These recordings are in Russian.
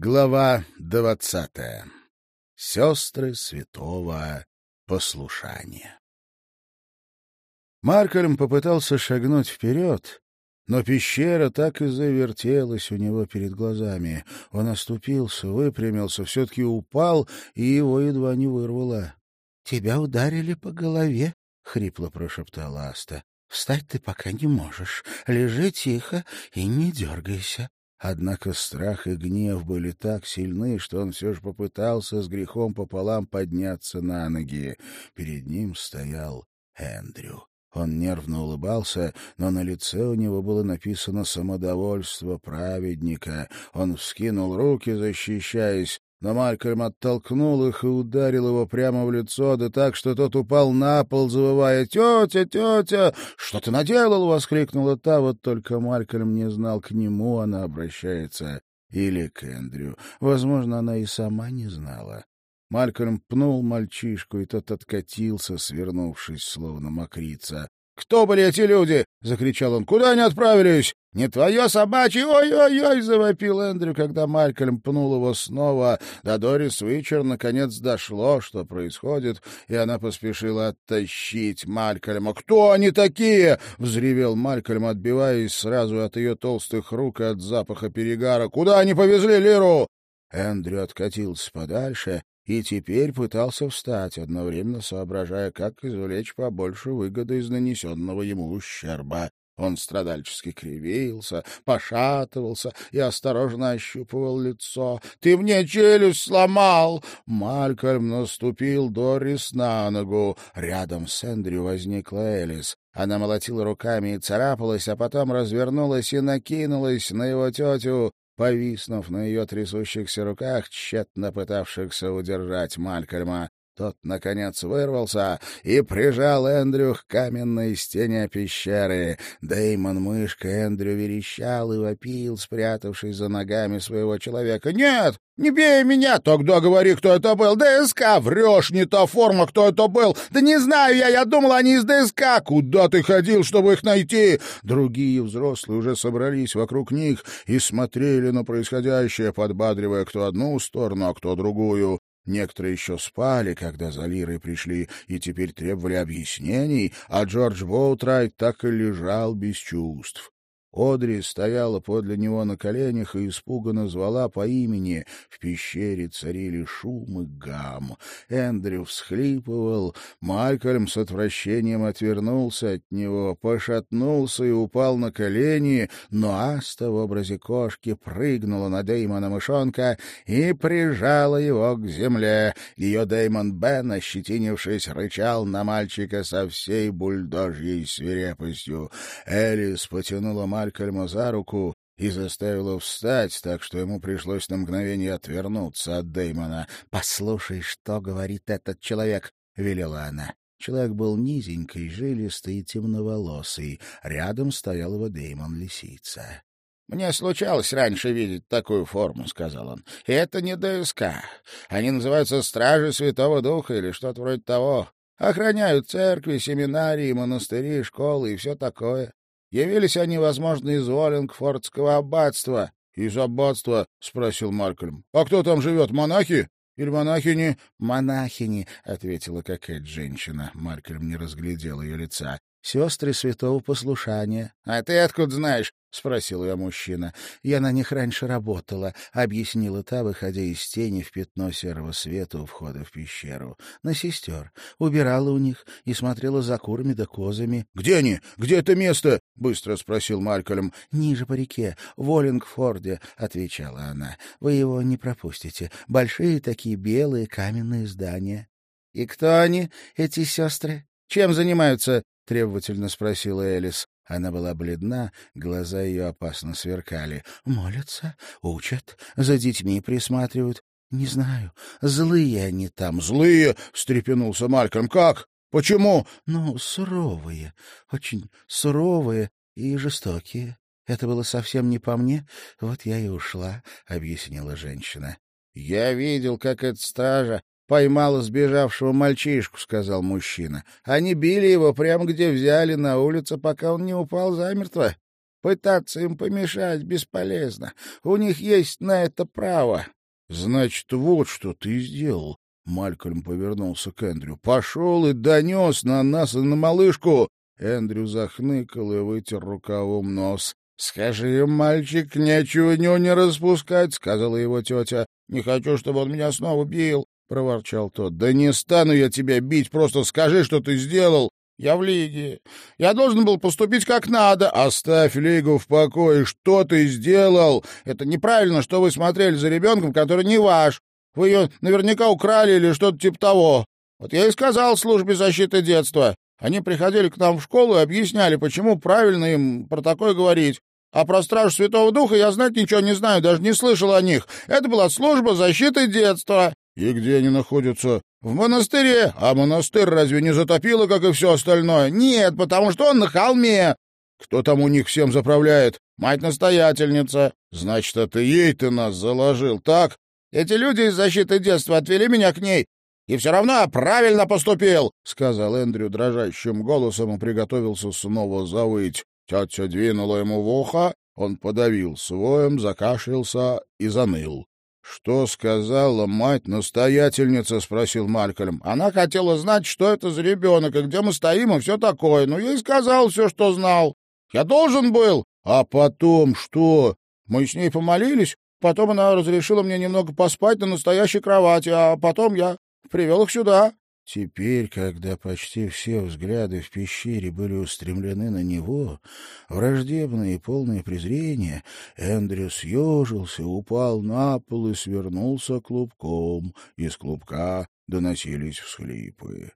Глава двадцатая. Сестры святого послушания. Маркельм попытался шагнуть вперед, но пещера так и завертелась у него перед глазами. Он оступился, выпрямился, все-таки упал, и его едва не вырвало. — Тебя ударили по голове, — хрипло прошептала Аста. — Встать ты пока не можешь. Лежи тихо и не дергайся. Однако страх и гнев были так сильны, что он все же попытался с грехом пополам подняться на ноги. Перед ним стоял Эндрю. Он нервно улыбался, но на лице у него было написано самодовольство праведника. Он вскинул руки, защищаясь, но Малькольм оттолкнул их и ударил его прямо в лицо, да так, что тот упал на пол, завывая «Тетя, тетя! Что ты наделал?» — воскликнула та, вот только Малькольм не знал, к нему она обращается или к Эндрю. Возможно, она и сама не знала. Малькольм пнул мальчишку, и тот откатился, свернувшись, словно мокрица. «Кто были эти люди?» — закричал он. «Куда они отправились?» «Не твое собачье! Ой-ой-ой!» — завопил Эндрю, когда Малькольм пнул его снова. До Дорис Уичер наконец дошло, что происходит, и она поспешила оттащить Малькольма. «Кто они такие?» — взревел Малькольм, отбиваясь сразу от ее толстых рук и от запаха перегара. «Куда они повезли Лиру?» Эндрю откатился подальше и теперь пытался встать, одновременно соображая, как извлечь побольше выгоды из нанесенного ему ущерба. Он страдальчески кривился, пошатывался и осторожно ощупывал лицо. — Ты мне челюсть сломал! Малькольм наступил Дорис на ногу. Рядом с Эндрю возникла Элис. Она молотила руками и царапалась, а потом развернулась и накинулась на его тетю повиснув на ее трясущихся руках, тщетно пытавшихся удержать Малькольма. Тот, наконец, вырвался и прижал Эндрю к каменной стене пещеры. Дэймон мышка Эндрю верещал и вопил, спрятавшись за ногами своего человека. «Нет! Не бей меня! Тогда говори, кто это был! ДСК! Врешь, не та форма, кто это был! Да не знаю я, я думал, они из ДСК! Куда ты ходил, чтобы их найти?» Другие взрослые уже собрались вокруг них и смотрели на происходящее, подбадривая кто одну сторону, а кто другую. Некоторые еще спали, когда за Лирой пришли, и теперь требовали объяснений, а Джордж Боутрайт так и лежал без чувств. Одри стояла подле него на коленях и испуганно звала по имени. В пещере царили шум и гам. Эндрю всхлипывал. Малькольм с отвращением отвернулся от него, пошатнулся и упал на колени, но Аста в образе кошки прыгнула на Дэймона мышонка и прижала его к земле. Ее Дэймон Бен, ощетинившись, рычал на мальчика со всей бульдожьей свирепостью. Элис потянула Малькольма за руку и заставила встать, так что ему пришлось на мгновение отвернуться от Дэймона. «Послушай, что говорит этот человек», — велела она. Человек был низенький, жилистый и темноволосый. Рядом стоял его Дэймон-лисица. «Мне случалось раньше видеть такую форму», — сказал он. «И это не ДСК. Они называются Стражи Святого Духа или что-то вроде того. Охраняют церкви, семинарии, монастыри, школы и все такое. Явились они, возможно, из Уоллингфордского аббатства. — Из аббатства? — спросил Маркельм. — А кто там живет, монахи? Или монахини? — Монахини, — ответила какая-то женщина. Маркельм не разглядел ее лица. — Сестры святого послушания. — А ты откуда знаешь? — спросил я мужчина. — Я на них раньше работала, — объяснила та, выходя из тени в пятно серого света у входа в пещеру. — На сестер. Убирала у них и смотрела за курами да козами. — Где они? Где это место? — быстро спросил Малькольм. — Ниже по реке, в Оллингфорде, — отвечала она. — Вы его не пропустите. Большие такие белые каменные здания. — И кто они, эти сестры? Чем занимаются? — требовательно спросила Элис. Она была бледна, глаза ее опасно сверкали. «Молятся, учат, за детьми присматривают. Не знаю, злые они там». «Злые?» — встрепенулся Мальком. «Как? Почему?» «Ну, суровые, очень суровые и жестокие. Это было совсем не по мне, вот я и ушла», — объяснила женщина. «Я видел, как эта стража поймала сбежавшего мальчишку, — сказал мужчина. Они били его прямо где взяли, на улице, пока он не упал замертво. Пытаться им помешать бесполезно. У них есть на это право. — Значит, вот что ты сделал. Малькольм повернулся к Эндрю. «Пошел и донес на нас и на малышку!» Эндрю захныкал и вытер рукавом нос. «Скажи, мальчик, нечего не распускать», — сказала его тетя. «Не хочу, чтобы он меня снова бил», — проворчал тот. «Да не стану я тебя бить, просто скажи, что ты сделал». «Я в лиге. Я должен был поступить как надо». «Оставь лигу в покое. Что ты сделал?» «Это неправильно, что вы смотрели за ребенком, который не ваш. Вы ее наверняка украли или что-то типа того. Вот я и сказал службе защиты детства. Они приходили к нам в школу и объясняли, почему правильно им про такое говорить. А про Стражу Святого Духа я знать ничего не знаю, даже не слышал о них. Это была служба защиты детства. И где они находятся? В монастыре. А монастырь разве не затопило, как и все остальное? Нет, потому что он на холме. Кто там у них всем заправляет? Мать-настоятельница. Значит, это ей ты нас заложил, так? Эти люди из защиты детства отвели меня к ней, и все равно я правильно поступил, — сказал Эндрю дрожащим голосом и приготовился снова завыть. Тетя двинула ему в ухо, он подавил своем, закашлялся и заныл. — Что сказала мать-настоятельница? — спросил Малькольм. — Она хотела знать, что это за ребенок и где мы стоим и все такое. Но я ей сказал все, что знал. Я должен был. — А потом что? Мы с ней помолились, Потом она разрешила мне немного поспать на настоящей кровати, а потом я привел их сюда. Теперь, когда почти все взгляды в пещере были устремлены на него, враждебное и полное презрение, Эндрю съежился, упал на пол и свернулся клубком. Из клубка доносились всхлипы.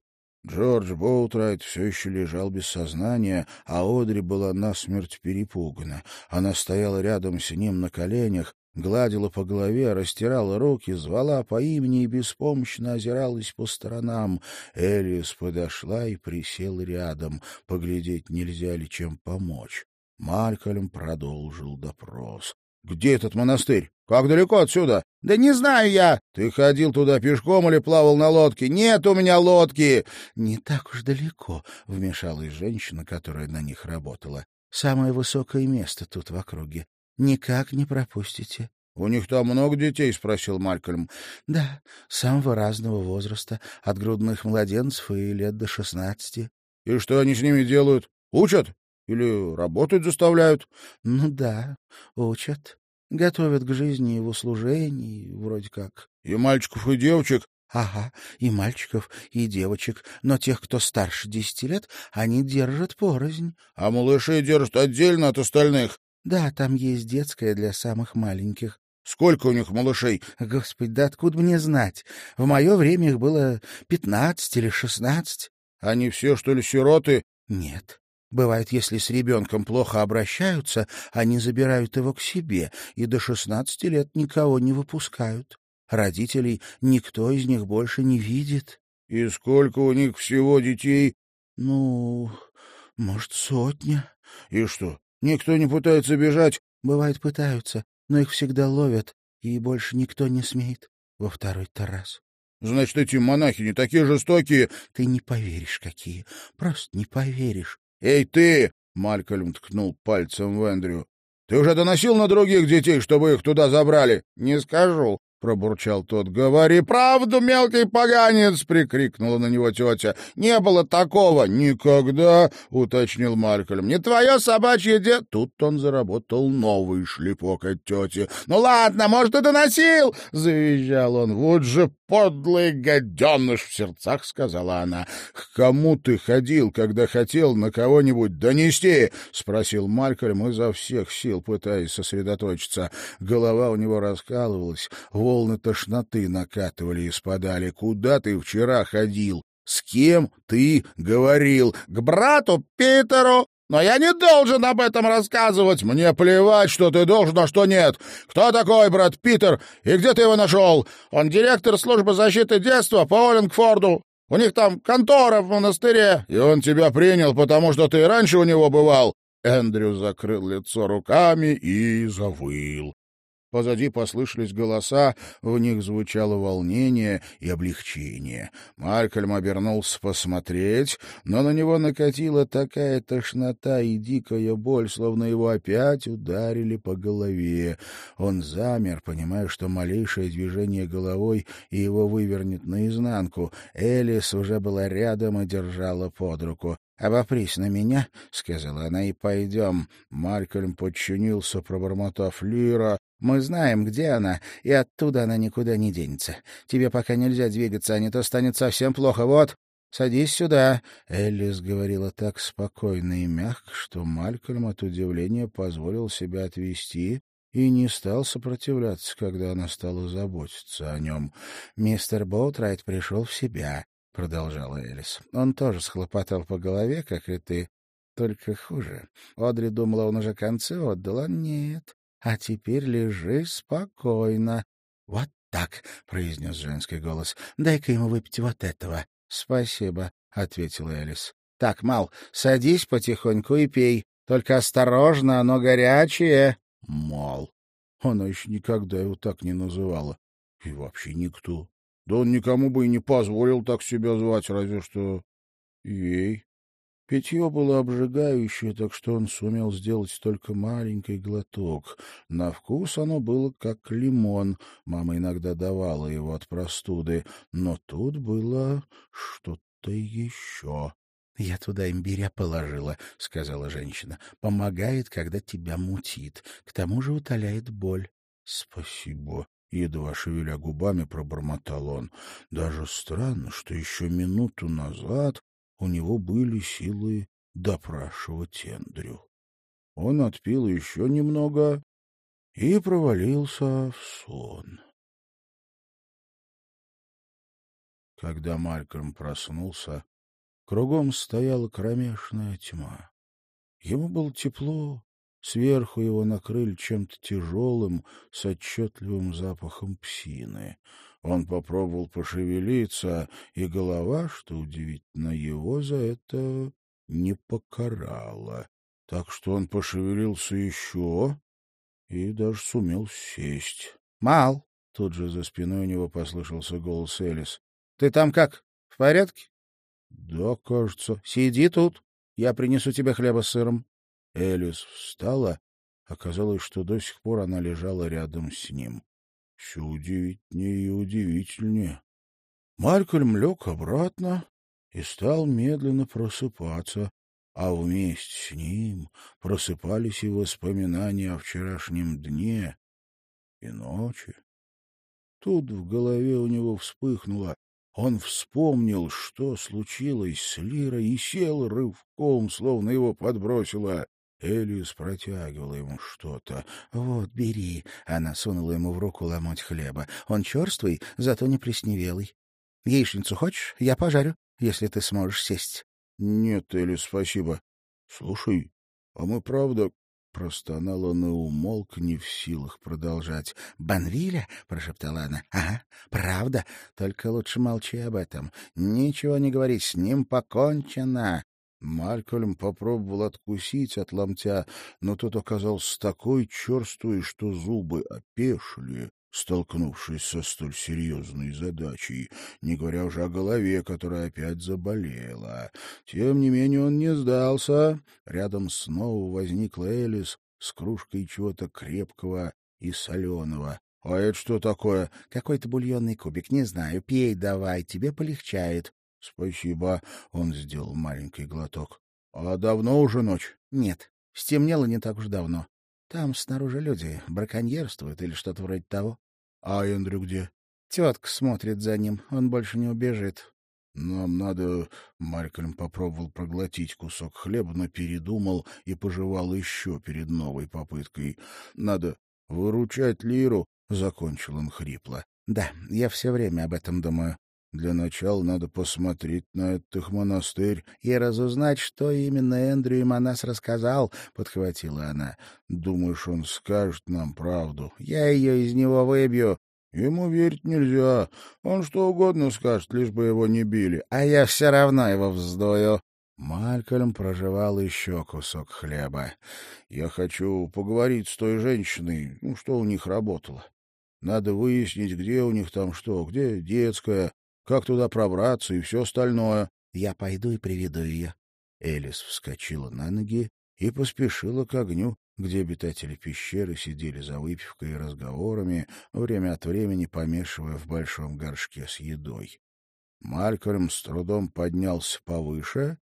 Джордж Боутрайт все еще лежал без сознания, а Одри была насмерть перепугана. Она стояла рядом с ним на коленях, гладила по голове, растирала руки, звала по имени и беспомощно озиралась по сторонам. Элис подошла и присела рядом, поглядеть, нельзя ли чем помочь. Малькольм продолжил допрос. — Где этот монастырь? Как далеко отсюда? — Да не знаю я. — Ты ходил туда пешком или плавал на лодке? — Нет у меня лодки. — Не так уж далеко, — вмешалась женщина, которая на них работала. — Самое высокое место тут в округе. Никак не пропустите. — У них там много детей? — спросил Малькольм. — Да, самого разного возраста, от грудных младенцев и лет до шестнадцати. — И что они с ними делают? Учат? Или работать заставляют? — Ну да, учат. Готовят к жизни и в услужении, вроде как. — И мальчиков, и девочек? — Ага, и мальчиков, и девочек. Но тех, кто старше десяти лет, они держат порознь. — А малышей держат отдельно от остальных? Да, там есть детская для самых маленьких. Сколько у них малышей? Господи, да откуда мне знать? В мое время их было пятнадцать или шестнадцать. Они все, что ли, сироты? Нет. Бывает, если с ребенком плохо обращаются, они забирают его к себе и до шестнадцати лет никого не выпускают. Родителей никто из них больше не видит. — И сколько у них всего детей? — Ну, может, сотня. — И что, Никто не пытается бежать. Бывает, пытаются, но их всегда ловят, и больше никто не смеет. Во второй-то раз. Значит, эти монахи не такие жестокие. Ты не поверишь, какие. Просто не поверишь. Эй, ты! Малькольм ткнул пальцем в Эндрю. Ты уже доносил на других детей, чтобы их туда забрали? Не скажу пробурчал тот. «Говори правду, мелкий поганец!» — прикрикнула на него тетя. «Не было такого!» «Никогда!» — уточнил Малькольм. «Не твое собачье де...» Тут он заработал новый шлепок от тети. «Ну ладно, может, и доносил!» — завизжал он. «Вот же подлый гаденыш!» — в сердцах сказала она. «К кому ты ходил, когда хотел на кого-нибудь донести?» — спросил Малькольм изо всех сил, пытаясь сосредоточиться. Голова у него раскалывалась, волны тошноты накатывали и спадали. Куда ты вчера ходил? С кем ты говорил? К брату Питеру? Но я не должен об этом рассказывать. Мне плевать, что ты должен, а что нет. Кто такой брат Питер и где ты его нашел? Он директор службы защиты детства по Оллингфорду. У них там контора в монастыре. И он тебя принял, потому что ты раньше у него бывал. Эндрю закрыл лицо руками и завыл. Позади послышались голоса, в них звучало волнение и облегчение. Малькольм обернулся посмотреть, но на него накатила такая тошнота и дикая боль, словно его опять ударили по голове. Он замер, понимая, что малейшее движение головой и его вывернет наизнанку. Элис уже была рядом и держала под руку. «Обопрись на меня», — сказала она, — «и пойдем». Малькольм подчинился, пробормотав Лира, мы знаем, где она, и оттуда она никуда не денется. Тебе пока нельзя двигаться, а не то станет совсем плохо. Вот, садись сюда. Эллис говорила так спокойно и мягко, что Малькольм от удивления позволил себя отвести и не стал сопротивляться, когда она стала заботиться о нем. «Мистер Боутрайт пришел в себя», — продолжала Элис. «Он тоже схлопотал по голове, как и ты, только хуже. Одри думала, он уже концы отдал, а нет. А теперь лежи спокойно. — Вот так, — произнес женский голос. — Дай-ка ему выпить вот этого. — Спасибо, — ответила Элис. — Так, Мал, садись потихоньку и пей. Только осторожно, оно горячее. — Мал. Она еще никогда его так не называла. И вообще никто. Да он никому бы и не позволил так себя звать, разве что ей. Питье было обжигающее, так что он сумел сделать только маленький глоток. На вкус оно было как лимон. Мама иногда давала его от простуды. Но тут было что-то еще. — Я туда имбиря положила, — сказала женщина. — Помогает, когда тебя мутит. К тому же утоляет боль. — Спасибо. Едва шевеля губами, пробормотал он. Даже странно, что еще минуту назад у него были силы допрашивать Эндрю. Он отпил еще немного и провалился в сон. Когда Малькольм проснулся, кругом стояла кромешная тьма. Ему было тепло, сверху его накрыли чем-то тяжелым с отчетливым запахом псины. Он попробовал пошевелиться, и голова, что удивительно, его за это не покарала. Так что он пошевелился еще и даже сумел сесть. — Мал! — тут же за спиной у него послышался голос Элис. — Ты там как? В порядке? — Да, кажется. — Сиди тут. Я принесу тебе хлеба с сыром. Элис встала. Оказалось, что до сих пор она лежала рядом с ним все удивительнее и удивительнее. Малькольм лег обратно и стал медленно просыпаться, а вместе с ним просыпались и воспоминания о вчерашнем дне и ночи. Тут в голове у него вспыхнуло. Он вспомнил, что случилось с Лирой, и сел рывком, словно его подбросило. Элис протягивала ему что-то. «Вот, бери». Она сунула ему в руку ломоть хлеба. «Он черствый, зато не плесневелый. Яичницу хочешь? Я пожарю, если ты сможешь сесть». «Нет, Элис, спасибо. Слушай, а мы правда...» Простонал он и умолк, не в силах продолжать. «Банвиля?» — прошептала она. «Ага, правда. Только лучше молчи об этом. Ничего не говори, с ним покончено. Малькольм попробовал откусить от ломтя, но тот оказался такой черствый, что зубы опешили, столкнувшись со столь серьезной задачей, не говоря уже о голове, которая опять заболела. Тем не менее он не сдался. Рядом снова возникла Элис с кружкой чего-то крепкого и соленого. — А это что такое? — Какой-то бульонный кубик, не знаю. Пей давай, тебе полегчает. — Спасибо. Он сделал маленький глоток. — А давно уже ночь? — Нет. Стемнело не так уж давно. Там снаружи люди браконьерствуют или что-то вроде того. — А Эндрю где? — Тетка смотрит за ним. Он больше не убежит. — Нам надо... Малькольм попробовал проглотить кусок хлеба, но передумал и пожевал еще перед новой попыткой. — Надо выручать Лиру, — закончил он хрипло. — Да, я все время об этом думаю. Для начала надо посмотреть на этот монастырь и разузнать, что именно Эндрю им о нас рассказал, — подхватила она. — Думаешь, он скажет нам правду? Я ее из него выбью. Ему верить нельзя. Он что угодно скажет, лишь бы его не били. А я все равно его вздою. Малькольм прожевал еще кусок хлеба. «Я хочу поговорить с той женщиной, ну, что у них работало. Надо выяснить, где у них там что, где детская, как туда пробраться и все остальное. Я пойду и приведу ее». Элис вскочила на ноги и поспешила к огню, где обитатели пещеры сидели за выпивкой и разговорами, время от времени помешивая в большом горшке с едой. Малькольм с трудом поднялся повыше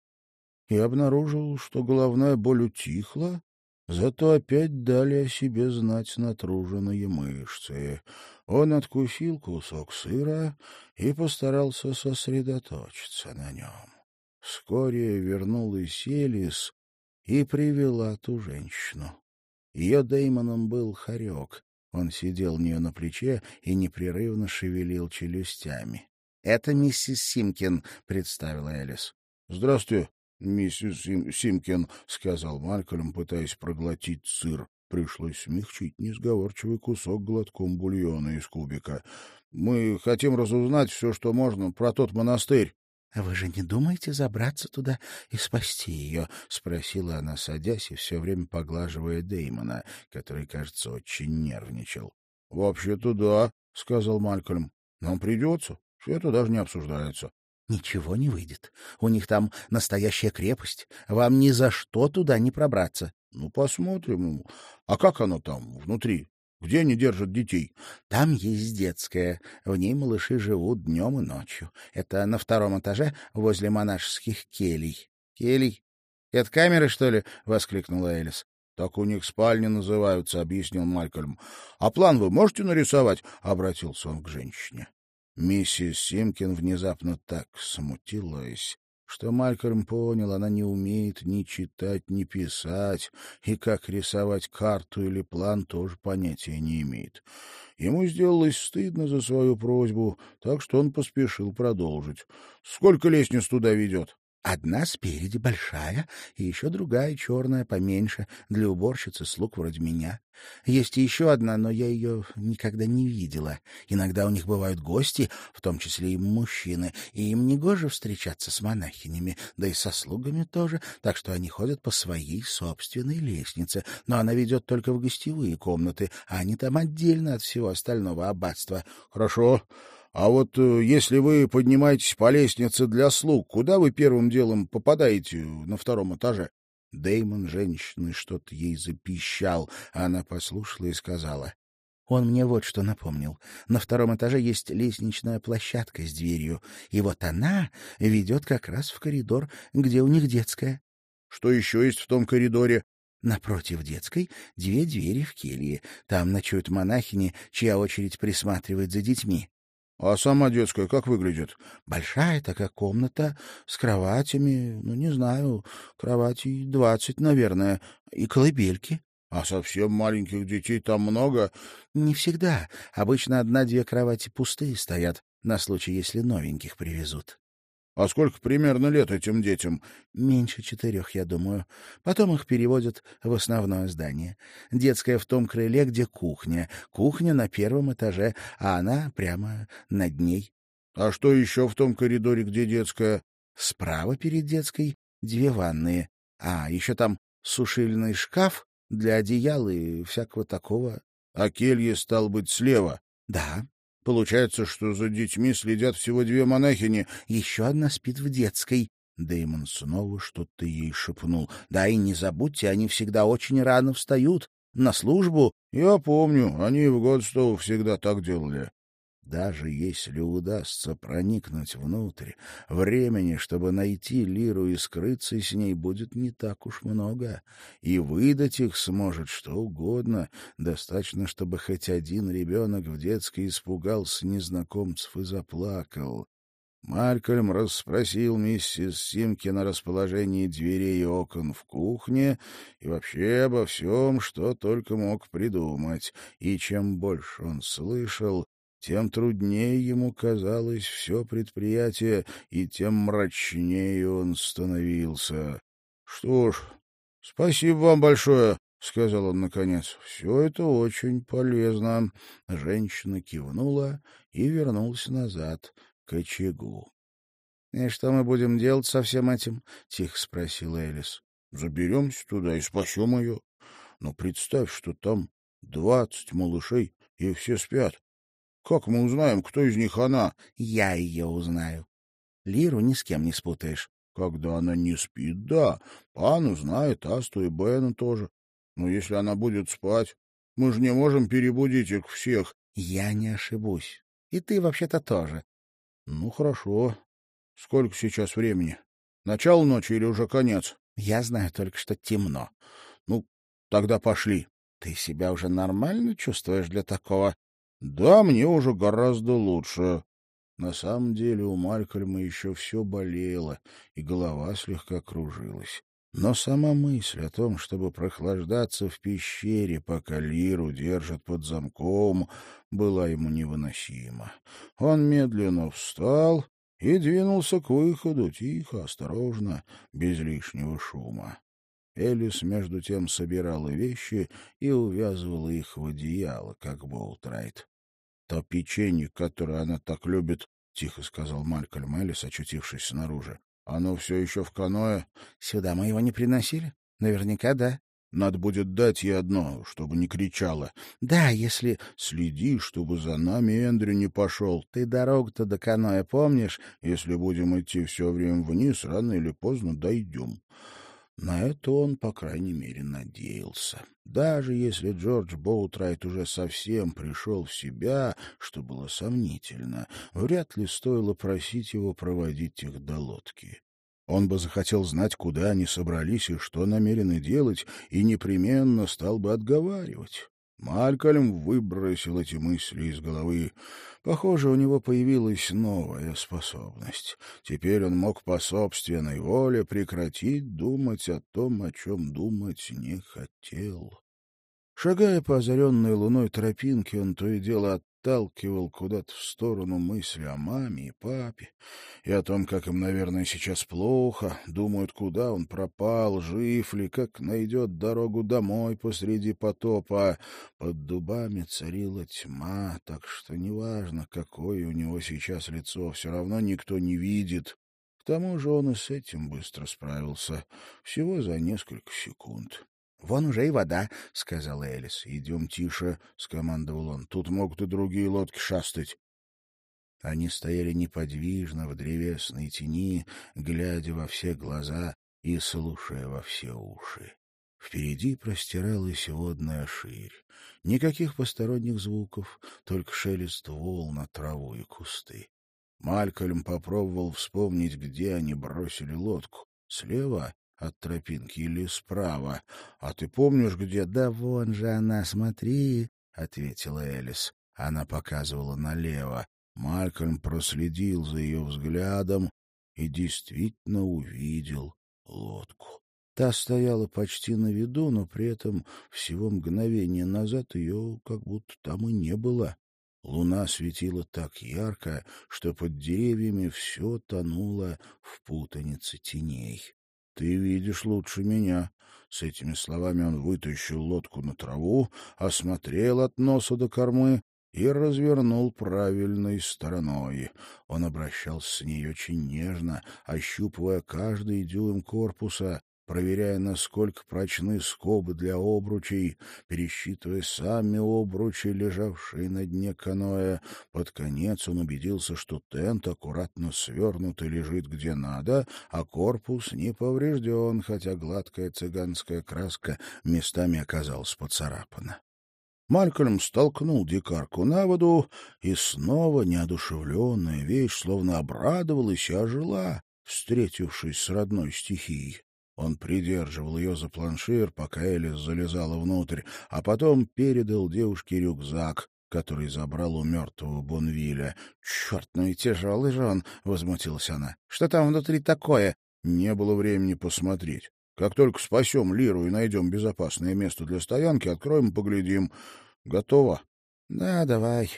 и обнаружил, что головная боль утихла, зато опять дали о себе знать натруженные мышцы. Он откусил кусок сыра и постарался сосредоточиться на нем. Вскоре вернулась Элис и привела ту женщину. Ее Деймоном был хорек. Он сидел у нее на плече и непрерывно шевелил челюстями. — Это миссис Симкин, — представила Элис. — Здравствуйте, миссис Сим Симкин, — сказал Малькольм, пытаясь проглотить сыр. Пришлось смягчить несговорчивый кусок глотком бульона из кубика. — Мы хотим разузнать все, что можно про тот монастырь. — Вы же не думаете забраться туда и спасти ее? — спросила она, садясь и все время поглаживая Деймона, который, кажется, очень нервничал. — Вообще-то да, — сказал Малькольм. — Нам придется. Все это даже не обсуждается. — Ничего не выйдет. У них там настоящая крепость. Вам ни за что туда не пробраться. — Ну, посмотрим. А как оно там, внутри? Где они держат детей? Там есть детская. В ней малыши живут днем и ночью. Это на втором этаже возле монашеских келей. Келей? Это камеры, что ли? воскликнула Элис. Так у них спальни называются, объяснил Малькольм. А план вы можете нарисовать? обратился он к женщине. Миссис Симкин внезапно так смутилась, что Малькольм понял, она не умеет ни читать, ни писать, и как рисовать карту или план тоже понятия не имеет. Ему сделалось стыдно за свою просьбу, так что он поспешил продолжить. — Сколько лестниц туда ведет? Одна спереди большая, и еще другая черная поменьше, для уборщицы слуг вроде меня. Есть еще одна, но я ее никогда не видела. Иногда у них бывают гости, в том числе и мужчины, и им негоже встречаться с монахинями, да и со слугами тоже, так что они ходят по своей собственной лестнице, но она ведет только в гостевые комнаты, а они там отдельно от всего остального аббатства. — Хорошо. А вот э, если вы поднимаетесь по лестнице для слуг, куда вы первым делом попадаете на втором этаже? Деймон женщины что-то ей запищал, она послушала и сказала. Он мне вот что напомнил. На втором этаже есть лестничная площадка с дверью, и вот она ведет как раз в коридор, где у них детская. Что еще есть в том коридоре? Напротив детской две двери в келье. Там ночуют монахини, чья очередь присматривает за детьми. — А сама детская как выглядит? — Большая такая комната с кроватями, ну, не знаю, кроватей двадцать, наверное, и колыбельки. — А совсем маленьких детей там много? — Не всегда. Обычно одна-две кровати пустые стоят, на случай, если новеньких привезут. А сколько примерно лет этим детям? Меньше четырех, я думаю. Потом их переводят в основное здание. Детская в том крыле, где кухня. Кухня на первом этаже, а она прямо над ней. А что еще в том коридоре, где детская? Справа перед детской две ванные. А еще там сушильный шкаф для одеял и всякого такого. А келье, стал быть, слева? Да. Получается, что за детьми следят всего две монахини. Еще одна спит в детской. Дэймон снова что-то ей шепнул. Да и не забудьте, они всегда очень рано встают. На службу. Я помню, они в Годстоу всегда так делали. Даже если удастся проникнуть внутрь, времени, чтобы найти Лиру и скрыться с ней, будет не так уж много, и выдать их сможет что угодно, достаточно, чтобы хоть один ребенок в детской испугался незнакомцев и заплакал. Малькольм расспросил миссис Симкин о расположении дверей и окон в кухне и вообще обо всем, что только мог придумать, и чем больше он слышал, тем труднее ему казалось все предприятие, и тем мрачнее он становился. — Что ж, спасибо вам большое, — сказал он наконец. — Все это очень полезно. Женщина кивнула и вернулась назад к очагу. И что мы будем делать со всем этим? — тихо спросила Элис. — Заберемся туда и спасем ее. Но представь, что там двадцать малышей, и все спят. Как мы узнаем, кто из них она? — Я ее узнаю. Лиру ни с кем не спутаешь. — Когда она не спит, да. Пану знает, Асту и Бена тоже. Но если она будет спать, мы же не можем перебудить их всех. — Я не ошибусь. И ты вообще-то тоже. — Ну, хорошо. Сколько сейчас времени? Начало ночи или уже конец? — Я знаю только, что темно. — Ну, тогда пошли. — Ты себя уже нормально чувствуешь для такого? — Да, мне уже гораздо лучше. На самом деле у Малькольма еще все болело, и голова слегка кружилась. Но сама мысль о том, чтобы прохлаждаться в пещере, пока Лиру держат под замком, была ему невыносима. Он медленно встал и двинулся к выходу, тихо, осторожно, без лишнего шума. Элис, между тем, собирала вещи и увязывала их в одеяло, как Болтрайт. — То печенье, которое она так любит, — тихо сказал Малькольм Элис, очутившись снаружи. — Оно все еще в каное? — Сюда мы его не приносили? — Наверняка да. — Надо будет дать ей одно, чтобы не кричала. — Да, если... — Следи, чтобы за нами Эндрю не пошел. Ты дорогу-то до каноэ помнишь? — Если будем идти все время вниз, рано или поздно дойдем. На это он, по крайней мере, надеялся. Даже если Джордж Боутрайт уже совсем пришел в себя, что было сомнительно, вряд ли стоило просить его проводить их до лодки. Он бы захотел знать, куда они собрались и что намерены делать, и непременно стал бы отговаривать. Малькольм выбросил эти мысли из головы. Похоже, у него появилась новая способность. Теперь он мог по собственной воле прекратить думать о том, о чем думать не хотел. Шагая по озаренной луной тропинке, он то и дело отталкивал куда-то в сторону мысли о маме и папе, и о том, как им, наверное, сейчас плохо, думают, куда он пропал, жив ли, как найдет дорогу домой посреди потопа. Под дубами царила тьма, так что неважно, какое у него сейчас лицо, все равно никто не видит. К тому же он и с этим быстро справился, всего за несколько секунд. «Вон уже и вода», — сказал Элис. «Идем тише», — скомандовал он. «Тут могут и другие лодки шастать». Они стояли неподвижно в древесной тени, глядя во все глаза и слушая во все уши. Впереди простиралась водная ширь. Никаких посторонних звуков, только шелест волн на траву и кусты. Малькольм попробовал вспомнить, где они бросили лодку. Слева от тропинки или справа. А ты помнишь, где... — Да вон же она, смотри, — ответила Элис. Она показывала налево. Малькольм проследил за ее взглядом и действительно увидел лодку. Та стояла почти на виду, но при этом всего мгновение назад ее как будто там и не было. Луна светила так ярко, что под деревьями все тонуло в путанице теней. Ты видишь лучше меня. С этими словами он вытащил лодку на траву, осмотрел от носа до кормы и развернул правильной стороной. Он обращался с ней очень нежно, ощупывая каждый дюйм корпуса, проверяя, насколько прочны скобы для обручей, пересчитывая сами обручи, лежавшие на дне каноэ. Под конец он убедился, что тент аккуратно свернут и лежит где надо, а корпус не поврежден, хотя гладкая цыганская краска местами оказалась поцарапана. Малькольм столкнул дикарку на воду, и снова неодушевленная вещь словно обрадовалась и ожила, встретившись с родной стихией. Он придерживал ее за планшир, пока Элис залезала внутрь, а потом передал девушке рюкзак, который забрал у мертвого Бонвиля. — Черт, ну и тяжелый же он! — возмутилась она. — Что там внутри такое? Не было времени посмотреть. Как только спасем Лиру и найдем безопасное место для стоянки, откроем и поглядим. Готово? — Да, давай.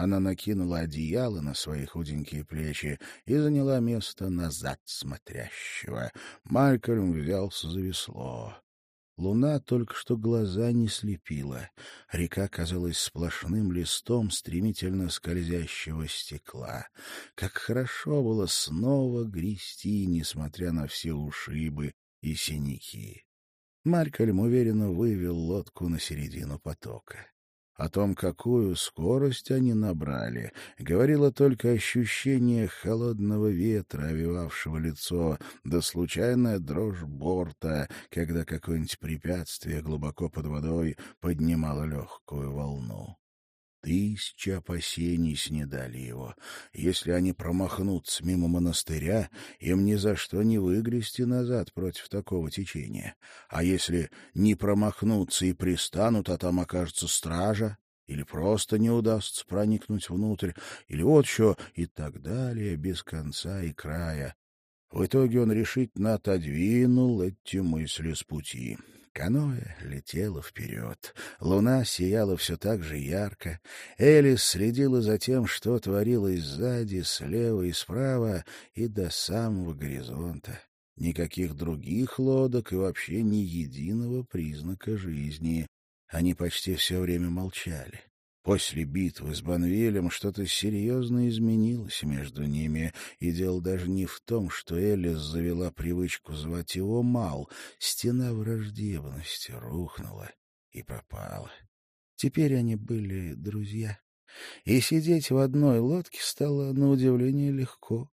Она накинула одеяло на свои худенькие плечи и заняла место назад смотрящего. Малькольм взялся за весло. Луна только что глаза не слепила. Река казалась сплошным листом стремительно скользящего стекла. Как хорошо было снова грести, несмотря на все ушибы и синяки. Малькольм уверенно вывел лодку на середину потока. О том, какую скорость они набрали, говорило только ощущение холодного ветра, овивавшего лицо, да случайная дрожь борта, когда какое-нибудь препятствие глубоко под водой поднимало легкую волну. Тысячи опасений снедали его. Если они промахнутся мимо монастыря, им ни за что не выгрести назад против такого течения. А если не промахнутся и пристанут, а там окажется стража, или просто не удастся проникнуть внутрь, или вот что, и так далее, без конца и края. В итоге он решительно отодвинул эти мысли с пути. Каноэ летело вперед. Луна сияла все так же ярко. Элис следила за тем, что творилось сзади, слева и справа, и до самого горизонта. Никаких других лодок и вообще ни единого признака жизни. Они почти все время молчали. После битвы с Банвелем что-то серьезно изменилось между ними, и дело даже не в том, что Элис завела привычку звать его Мал. Стена враждебности рухнула и пропала. Теперь они были друзья. И сидеть в одной лодке стало, на удивление, легко.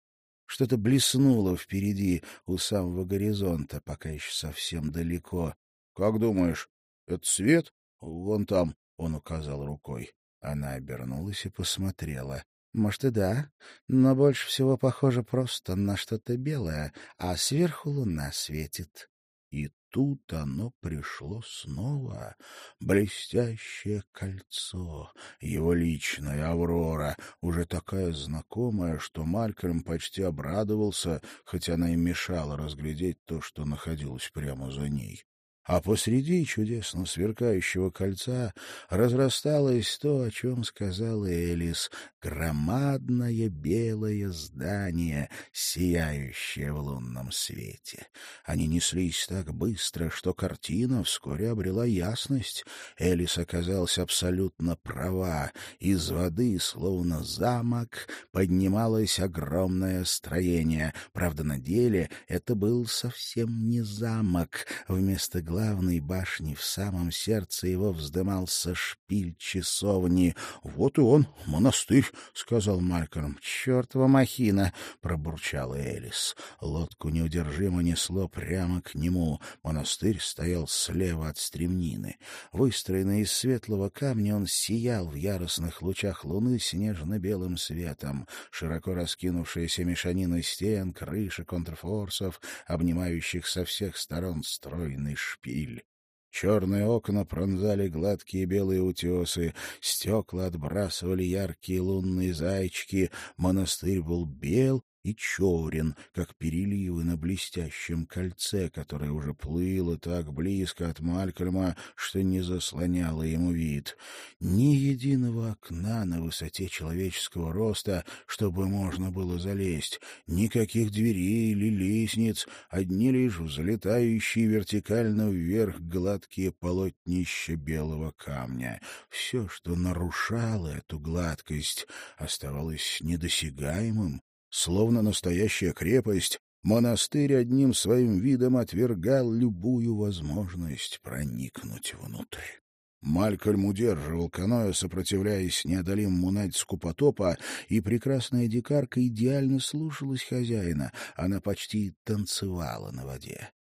Что-то блеснуло впереди, у самого горизонта, пока еще совсем далеко. — Как думаешь, это свет? Вон там, — он указал рукой. Она обернулась и посмотрела. Может, и да, но больше всего похоже просто на что-то белое, а сверху луна светит. И тут оно пришло снова. Блестящее кольцо, его личная Аврора, уже такая знакомая, что Малькольм почти обрадовался, хотя она и мешала разглядеть то, что находилось прямо за ней а посреди чудесно сверкающего кольца разрасталось то, о чем сказала Элис — громадное белое здание, сияющее в лунном свете. Они неслись так быстро, что картина вскоре обрела ясность. Элис оказалась абсолютно права. Из воды, словно замок, поднималось огромное строение. Правда, на деле это был совсем не замок. Вместо главной башни в самом сердце его вздымался шпиль часовни. — Вот и он, монастырь, — сказал Малькольм. — Чертова махина! — пробурчала Элис. Лодку неудержимо несло прямо к нему. Монастырь стоял слева от стремнины. Выстроенный из светлого камня, он сиял в яростных лучах луны снежно-белым светом. Широко раскинувшаяся мешанина стен, крыши контрфорсов, обнимающих со всех сторон стройный шпиль шпиль. Черные окна пронзали гладкие белые утесы, стекла отбрасывали яркие лунные зайчики, монастырь был бел и черен, как переливы на блестящем кольце, которое уже плыло так близко от Малькольма, что не заслоняло ему вид. Ни единого окна на высоте человеческого роста, чтобы можно было залезть, никаких дверей или лестниц, одни лишь взлетающие вертикально вверх гладкие полотнища белого камня. Все, что нарушало эту гладкость, оставалось недосягаемым, Словно настоящая крепость, монастырь одним своим видом отвергал любую возможность проникнуть внутрь. Малькольм удерживал каноэ, сопротивляясь неодолимому натиску потопа, и прекрасная дикарка идеально слушалась хозяина. Она почти танцевала на воде.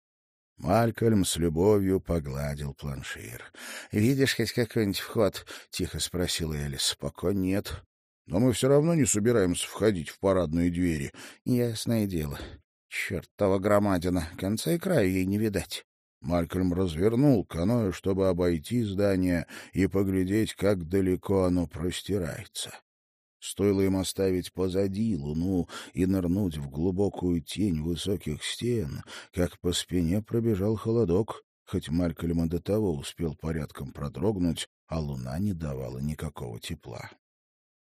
Малькольм с любовью погладил планшир. — Видишь хоть какой-нибудь вход? — тихо спросил Элис. — Пока нет. Но мы все равно не собираемся входить в парадные двери. Ясное дело. Чертова громадина. Конца и края ей не видать. Малькольм развернул каноэ, чтобы обойти здание и поглядеть, как далеко оно простирается. Стоило им оставить позади луну и нырнуть в глубокую тень высоких стен, как по спине пробежал холодок, хоть Малькольм до того успел порядком продрогнуть, а луна не давала никакого тепла.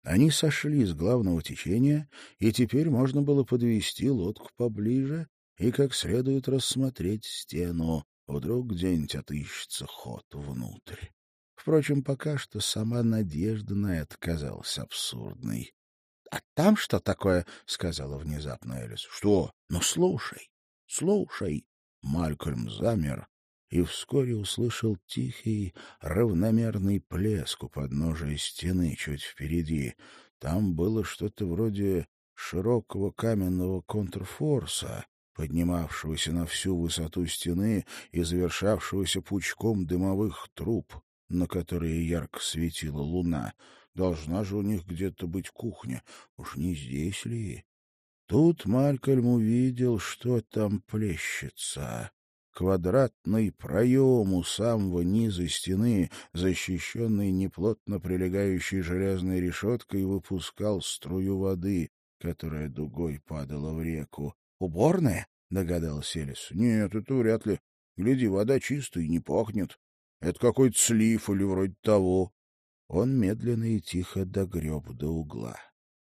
Они сошли с главного течения, и теперь можно было подвести лодку поближе и как следует рассмотреть стену. Вдруг где-нибудь отыщется ход внутрь. Впрочем, пока что сама надежда на это казалась абсурдной. — А там что такое? — сказала внезапно Элис. — Что? Ну, слушай, слушай. Малькольм замер и вскоре услышал тихий, равномерный плеск у подножия стены чуть впереди. Там было что-то вроде широкого каменного контрфорса, поднимавшегося на всю высоту стены и завершавшегося пучком дымовых труб, на которые ярко светила луна. Должна же у них где-то быть кухня. Уж не здесь ли? Тут Малькольм увидел, что там плещется. Квадратный проем у самого низа стены, защищенный неплотно прилегающей железной решеткой, выпускал струю воды, которая дугой падала в реку. «Уборная?» — догадался Элис. «Нет, это вряд ли. Гляди, вода чистая и не пахнет. Это какой-то слив или вроде того». Он медленно и тихо догреб до угла.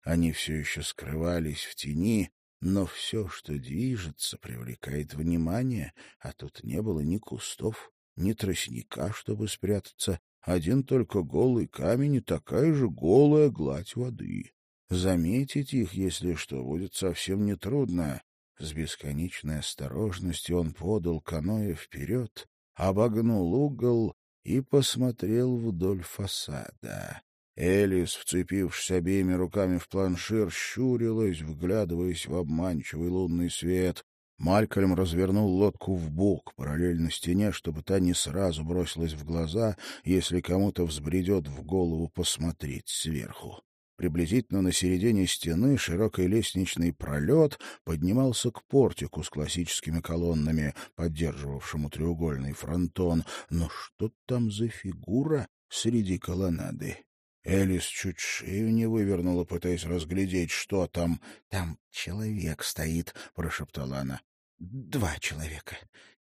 Они все еще скрывались в тени, но все, что движется, привлекает внимание, а тут не было ни кустов, ни тростника, чтобы спрятаться. Один только голый камень и такая же голая гладь воды. Заметить их, если что, будет совсем нетрудно. С бесконечной осторожностью он подал каноэ вперед, обогнул угол и посмотрел вдоль фасада. Элис, вцепившись обеими руками в планшир, щурилась, вглядываясь в обманчивый лунный свет. Малькольм развернул лодку в бок, параллельно стене, чтобы та не сразу бросилась в глаза, если кому-то взбредет в голову посмотреть сверху. Приблизительно на середине стены широкий лестничный пролет поднимался к портику с классическими колоннами, поддерживавшему треугольный фронтон. Но что там за фигура среди колоннады? Элис чуть шею не вывернула, пытаясь разглядеть, что там. — Там человек стоит, — прошептала она. — Два человека.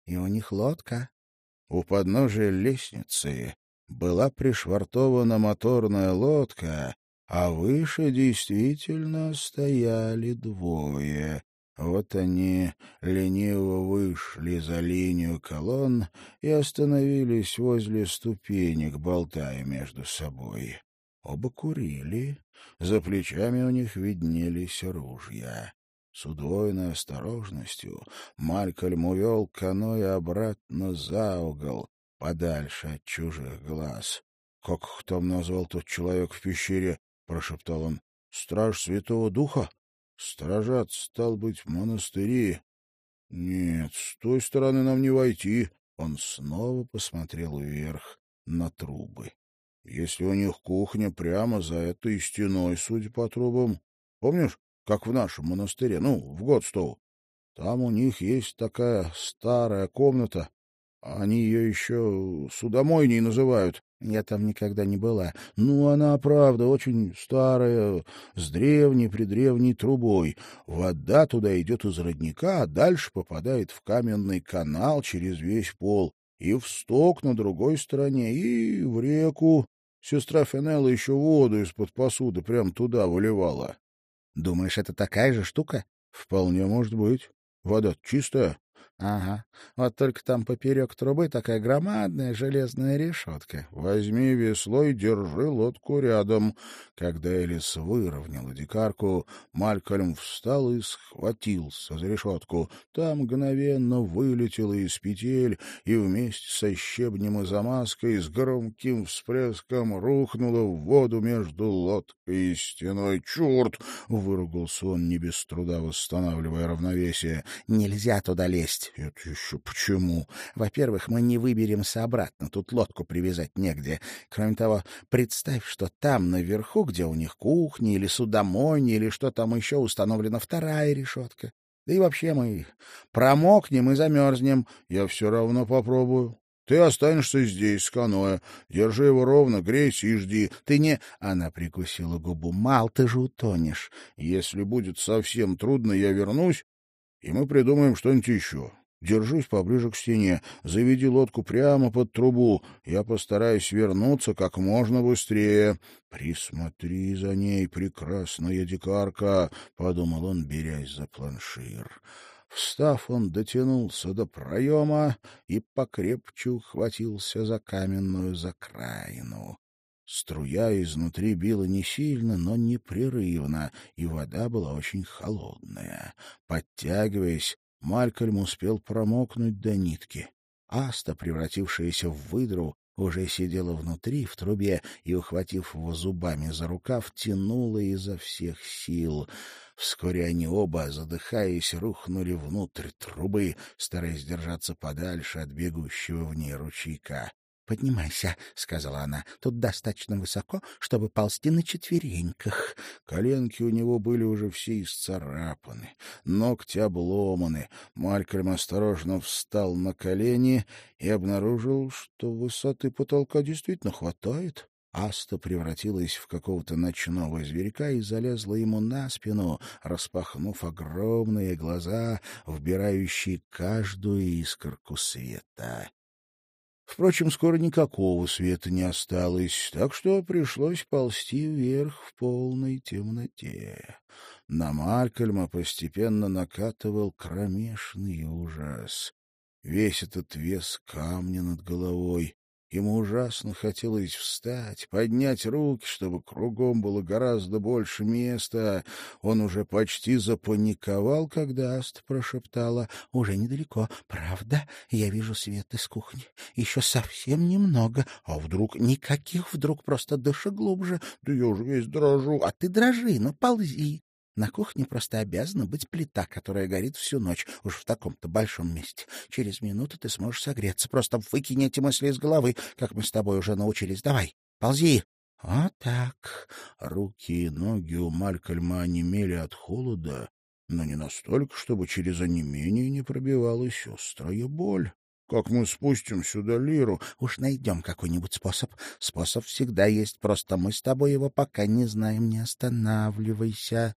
И у них лодка. У подножия лестницы была пришвартована моторная лодка, а выше действительно стояли двое. Вот они лениво вышли за линию колонн и остановились возле ступенек, болтая между собой. Оба курили, за плечами у них виднелись ружья. С удвоенной осторожностью Малькольм увел каноэ обратно за угол, подальше от чужих глаз. — Как там назвал тот человек в пещере? — прошептал он. — Страж Святого Духа? Стражат, стал быть, в монастыре. Нет, с той стороны нам не войти. Он снова посмотрел вверх на трубы. Если у них кухня прямо за этой стеной, судя по трубам. Помнишь, как в нашем монастыре, ну, в Годстоу? Там у них есть такая старая комната. Они ее еще судомойней называют. Я там никогда не была. Ну, она, правда, очень старая, с древней-предревней трубой. Вода туда идет из родника, а дальше попадает в каменный канал через весь пол. И в сток на другой стороне, и в реку. Сестра Фенелла еще воду из-под посуды прямо туда выливала. — Думаешь, это такая же штука? — Вполне может быть. Вода чистая. Ага. Вот только там поперек трубы такая громадная железная решетка. Возьми весло и держи лодку рядом. Когда Элис выровняла дикарку, Малькольм встал и схватился за решетку. Там мгновенно вылетела из петель и вместе со щебнем и замазкой с громким всплеском рухнула в воду между лодкой и стеной. «Черт!» — выругался он, не без труда восстанавливая равновесие. «Нельзя туда лезть!» Есть. Это еще почему? Во-первых, мы не выберемся обратно. Тут лодку привязать негде. Кроме того, представь, что там наверху, где у них кухня или судомойня или что там еще, установлена вторая решетка. Да и вообще мы промокнем и замерзнем. Я все равно попробую. Ты останешься здесь с каноэ. Держи его ровно, грейся и жди. Ты не... Она прикусила губу. Мал, ты же утонешь. Если будет совсем трудно, я вернусь и мы придумаем что-нибудь еще. Держись поближе к стене, заведи лодку прямо под трубу. Я постараюсь вернуться как можно быстрее. Присмотри за ней, прекрасная дикарка, — подумал он, берясь за планшир. Встав, он дотянулся до проема и покрепче ухватился за каменную закраину. Струя изнутри била не сильно, но непрерывно, и вода была очень холодная. Подтягиваясь, Малькольм успел промокнуть до нитки. Аста, превратившаяся в выдру, уже сидела внутри, в трубе, и, ухватив его зубами за рукав, тянула изо всех сил. Вскоре они оба, задыхаясь, рухнули внутрь трубы, стараясь держаться подальше от бегущего в ней ручейка. — Поднимайся, — сказала она. — Тут достаточно высоко, чтобы ползти на четвереньках. Коленки у него были уже все исцарапаны, ногти обломаны. Малькольм осторожно встал на колени и обнаружил, что высоты потолка действительно хватает. Аста превратилась в какого-то ночного зверька и залезла ему на спину, распахнув огромные глаза, вбирающие каждую искорку света. Впрочем, скоро никакого света не осталось, так что пришлось ползти вверх в полной темноте. На Малькольма постепенно накатывал кромешный ужас. Весь этот вес камня над головой, Ему ужасно хотелось встать, поднять руки, чтобы кругом было гораздо больше места. Он уже почти запаниковал, когда Аст прошептала. — Уже недалеко. Правда? Я вижу свет из кухни. Еще совсем немного. А вдруг? Никаких вдруг. Просто дыши глубже. Да я уже весь дрожу. А ты дрожи, ну ползи. На кухне просто обязана быть плита, которая горит всю ночь, уж в таком-то большом месте. Через минуту ты сможешь согреться. Просто выкинь эти мысли из головы, как мы с тобой уже научились. Давай, ползи. Вот так. Руки и ноги у Малькольма онемели от холода, но не настолько, чтобы через онемение не пробивалась острая боль. Как мы спустим сюда лиру? Уж найдем какой-нибудь способ. Способ всегда есть, просто мы с тобой его пока не знаем. Не останавливайся.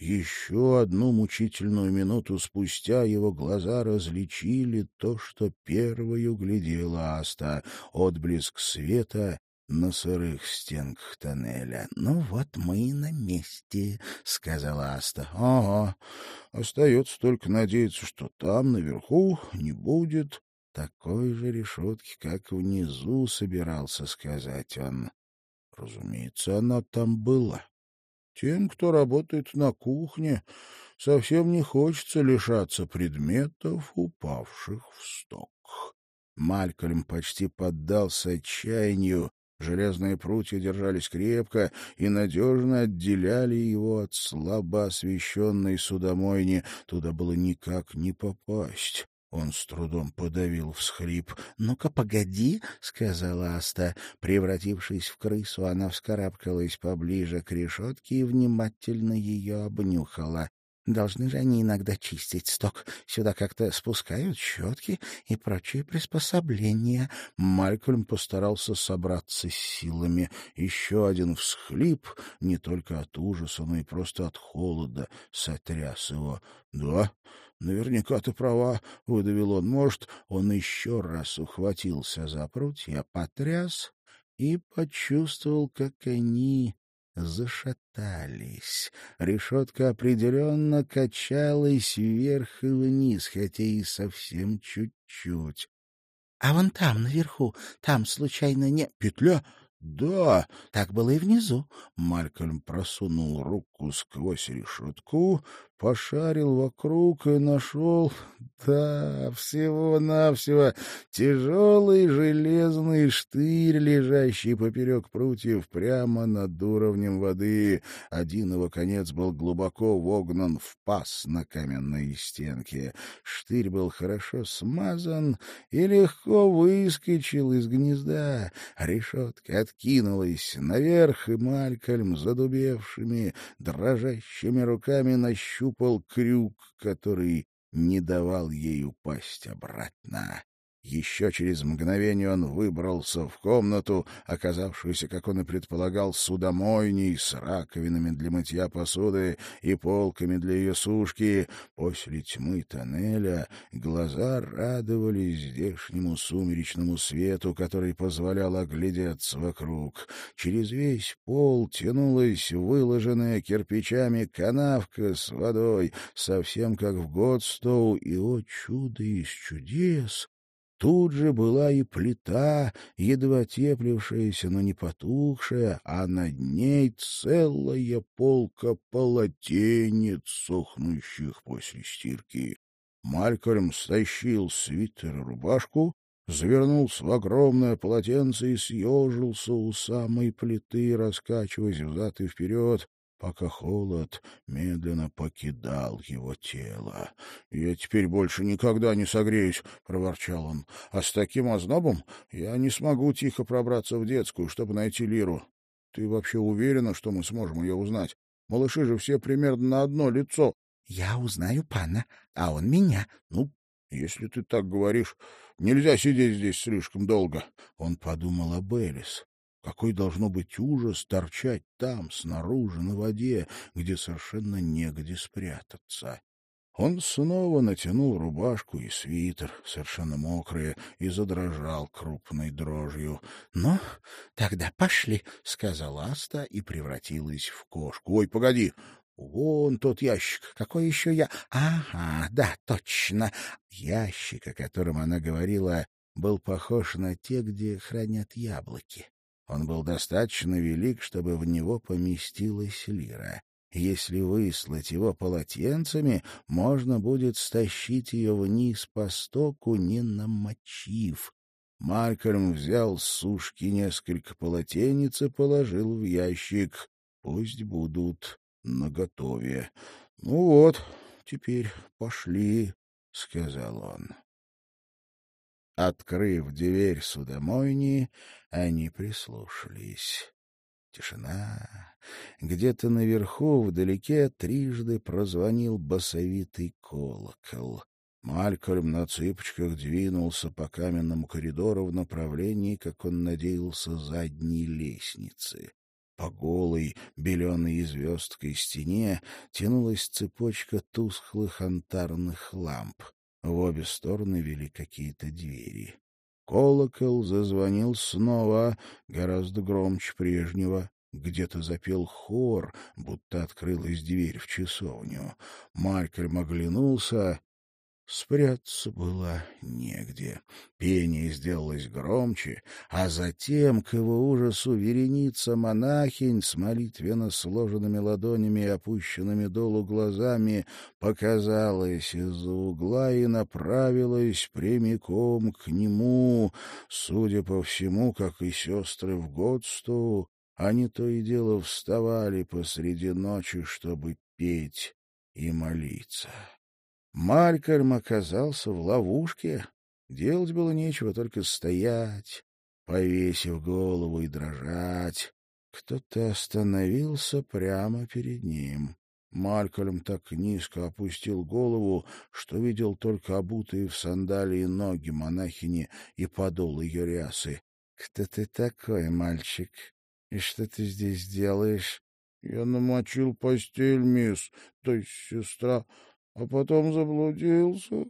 Еще одну мучительную минуту спустя его глаза различили то, что первою глядела Аста — отблеск света на сырых стенках тоннеля. — Ну вот мы и на месте, — сказала Аста. — Ага, остается только надеяться, что там, наверху, не будет такой же решетки, как внизу, — собирался сказать он. Разумеется, она там была. Тем, кто работает на кухне, совсем не хочется лишаться предметов, упавших в сток. Малькольм почти поддался отчаянию. Железные прутья держались крепко и надежно отделяли его от слабо освещенной судомойни. Туда было никак не попасть. Он с трудом подавил всхрип. «Ну-ка, погоди», — сказала Аста. Превратившись в крысу, она вскарабкалась поближе к решетке и внимательно ее обнюхала. Должны же они иногда чистить сток. Сюда как-то спускают щетки и прочие приспособления. Малькольм постарался собраться с силами. Еще один всхлип, не только от ужаса, но и просто от холода, сотряс его. — Да, Наверняка ты права, — выдавил он. Может, он еще раз ухватился за прутья, потряс и почувствовал, как они зашатались. Решетка определенно качалась вверх и вниз, хотя и совсем чуть-чуть. — А вон там, наверху, там, случайно, не... — Петля? Да, так было и внизу. Малькольм просунул руку сквозь решетку, пошарил вокруг и нашел, да, всего-навсего тяжелый железный штырь, лежащий поперек прутьев прямо над уровнем воды. Один его конец был глубоко вогнан в паз на каменной стенке. Штырь был хорошо смазан и легко выскочил из гнезда. Решетка откинулась наверх, и Малькольм, задубевшими, дрожащими руками нащупал крюк, который не давал ей упасть обратно. Еще через мгновение он выбрался в комнату, оказавшуюся, как он и предполагал, судомойней с раковинами для мытья посуды и полками для ее сушки. После тьмы тоннеля глаза радовались здешнему сумеречному свету, который позволял оглядеться вокруг. Через весь пол тянулась выложенная кирпичами канавка с водой, совсем как в Годстоу, и, о чудо из чудес! Тут же была и плита, едва теплившаяся, но не потухшая, а над ней целая полка полотенец, сохнущих после стирки. Малькольм стащил свитер и рубашку, завернулся в огромное полотенце и съежился у самой плиты, раскачиваясь взад и вперед, пока холод медленно покидал его тело. — Я теперь больше никогда не согреюсь, — проворчал он. — А с таким ознобом я не смогу тихо пробраться в детскую, чтобы найти Лиру. Ты вообще уверена, что мы сможем ее узнать? Малыши же все примерно на одно лицо. — Я узнаю пана, а он меня. Ну, если ты так говоришь, нельзя сидеть здесь слишком долго. Он подумал об Элис. Какой должно быть ужас торчать там, снаружи, на воде, где совершенно негде спрятаться. Он снова натянул рубашку и свитер, совершенно мокрые, и задрожал крупной дрожью. — Ну, тогда пошли, — сказала Аста и превратилась в кошку. — Ой, погоди! Вон тот ящик. Какой еще я? Ага, да, точно. Ящик, о котором она говорила, был похож на те, где хранят яблоки. Он был достаточно велик, чтобы в него поместилась лира. Если выслать его полотенцами, можно будет стащить ее вниз по стоку, не намочив. Малькольм взял с сушки несколько полотенец и положил в ящик. Пусть будут наготове. — Ну вот, теперь пошли, — сказал он. Открыв дверь судомойни, они прислушались. Тишина. Где-то наверху, вдалеке, трижды прозвонил басовитый колокол. Малькольм на цыпочках двинулся по каменному коридору в направлении, как он надеялся, задней лестницы. По голой, беленой звездкой стене тянулась цепочка тусклых антарных ламп. В обе стороны вели какие-то двери. Колокол зазвонил снова, гораздо громче прежнего. Где-то запел хор, будто открылась дверь в часовню. Малькольм оглянулся Спрятаться было негде. Пение сделалось громче, а затем, к его ужасу, вереница монахинь с молитвенно сложенными ладонями и опущенными долу глазами показалась из-за угла и направилась прямиком к нему. Судя по всему, как и сестры в Годсту, они то и дело вставали посреди ночи, чтобы петь и молиться. Малькольм оказался в ловушке. Делать было нечего, только стоять, повесив голову и дрожать. Кто-то остановился прямо перед ним. Малькольм так низко опустил голову, что видел только обутые в сандалии ноги монахини и подол ее рясы. — Кто ты такой, мальчик? И что ты здесь делаешь? — Я намочил постель, мисс, то есть сестра а потом заблудился.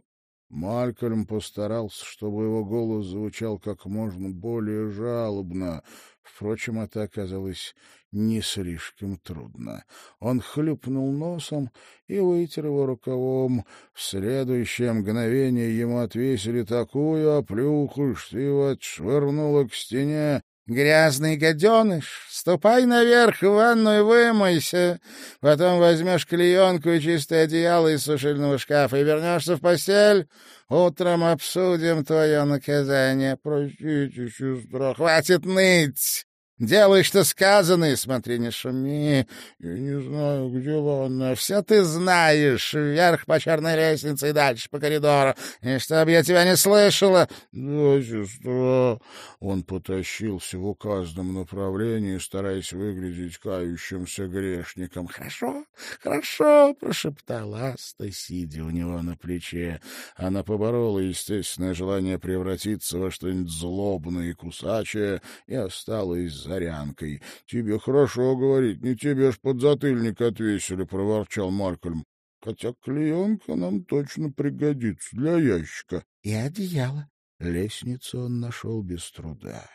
Малькольм постарался, чтобы его голос звучал как можно более жалобно. Впрочем, это оказалось не слишком трудно. Он хлюпнул носом и вытер его рукавом. В следующее мгновение ему отвесили такую оплюху, что его отшвырнуло к стене, Грязный гаденыш, ступай наверх в ванную вымойся, потом возьмешь клеенку и чистое одеяло из сушильного шкафа и вернешься в постель. Утром обсудим твое наказание. Простите, сестра. Хватит ныть! Делай, что сказано, и смотри, не шуми. Я не знаю, где ванна. Все ты знаешь. Вверх по черной лестнице и дальше по коридору. И чтобы я тебя не слышала... Да, сестра. Он потащился в указанном направлении, стараясь выглядеть кающимся грешником. Хорошо, хорошо, прошептала Аста, сидя у него на плече. Она поборола естественное желание превратиться во что-нибудь злобное и кусачее и осталась зарянкой. — Тебе хорошо говорить, не тебе ж подзатыльник отвесили, — проворчал Маркольм. — Хотя клеенка нам точно пригодится для ящика. — И одеяло. Лестницу он нашел без труда.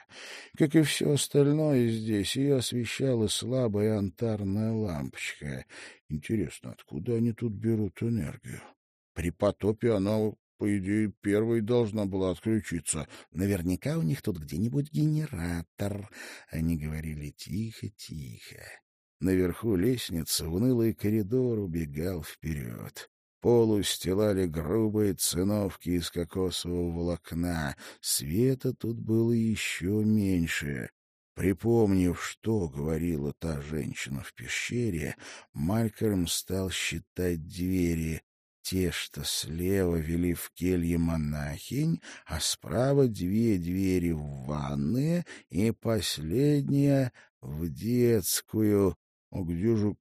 Как и все остальное здесь, ее освещала слабая антарная лампочка. Интересно, откуда они тут берут энергию? При потопе она по идее, первой должна была отключиться. Наверняка у них тут где-нибудь генератор. Они говорили тихо-тихо. Наверху лестницы унылый коридор убегал вперед. Пол устилали грубые циновки из кокосового волокна. Света тут было еще меньше. Припомнив, что говорила та женщина в пещере, Малькольм стал считать двери те, что слева вели в келье монахинь, а справа две двери в ванные и последняя в детскую. — А где же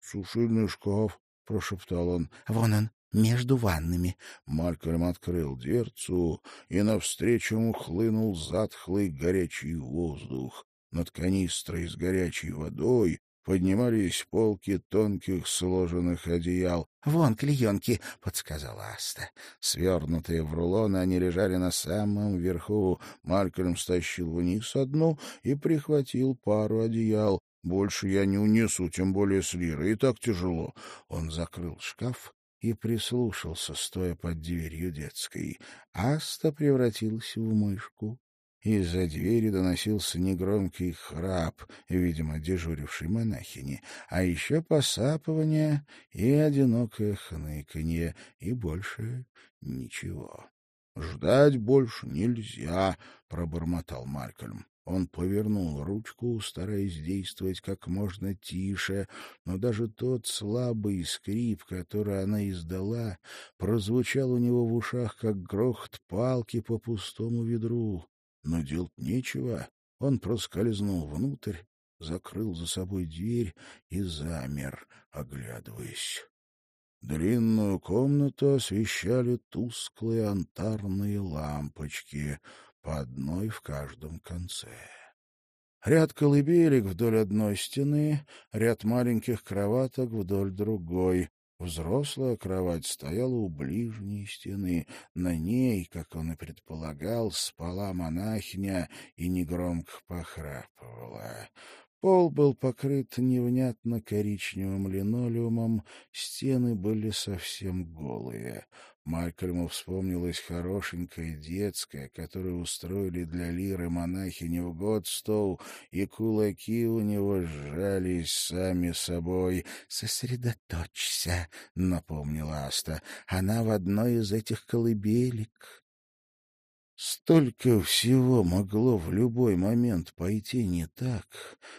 сушильный шкаф? — прошептал он. — Вон он, между ваннами. Малькольм открыл дверцу, и навстречу ему хлынул затхлый горячий воздух. Над канистрой с горячей водой поднимались полки тонких сложенных одеял. — Вон клеенки, — подсказала Аста. Свернутые в рулоны, они лежали на самом верху. Малькольм стащил вниз одну и прихватил пару одеял. Больше я не унесу, тем более с лирой. И так тяжело. Он закрыл шкаф и прислушался, стоя под дверью детской. Аста превратилась в мышку. Из-за двери доносился негромкий храп, видимо, дежурившей монахини, а еще посапывание и одинокое хныканье, и больше ничего. — Ждать больше нельзя, — пробормотал Малькольм. Он повернул ручку, стараясь действовать как можно тише, но даже тот слабый скрип, который она издала, прозвучал у него в ушах, как грохот палки по пустому ведру. Но делать нечего. Он проскользнул внутрь, закрыл за собой дверь и замер, оглядываясь. Длинную комнату освещали тусклые антарные лампочки, по одной в каждом конце. Ряд колыбелек вдоль одной стены, ряд маленьких кроваток вдоль другой. Взрослая кровать стояла у ближней стены. На ней, как он и предполагал, спала монахиня и негромко похрапывала. Пол был покрыт невнятно коричневым линолеумом, стены были совсем голые. Малькольму вспомнилась хорошенькая детская, которую устроили для Лиры монахини в Годстоу, и кулаки у него сжались сами собой. «Сосредоточься», — напомнила Аста, — «она в одной из этих колыбелек». Столько всего могло в любой момент пойти не так,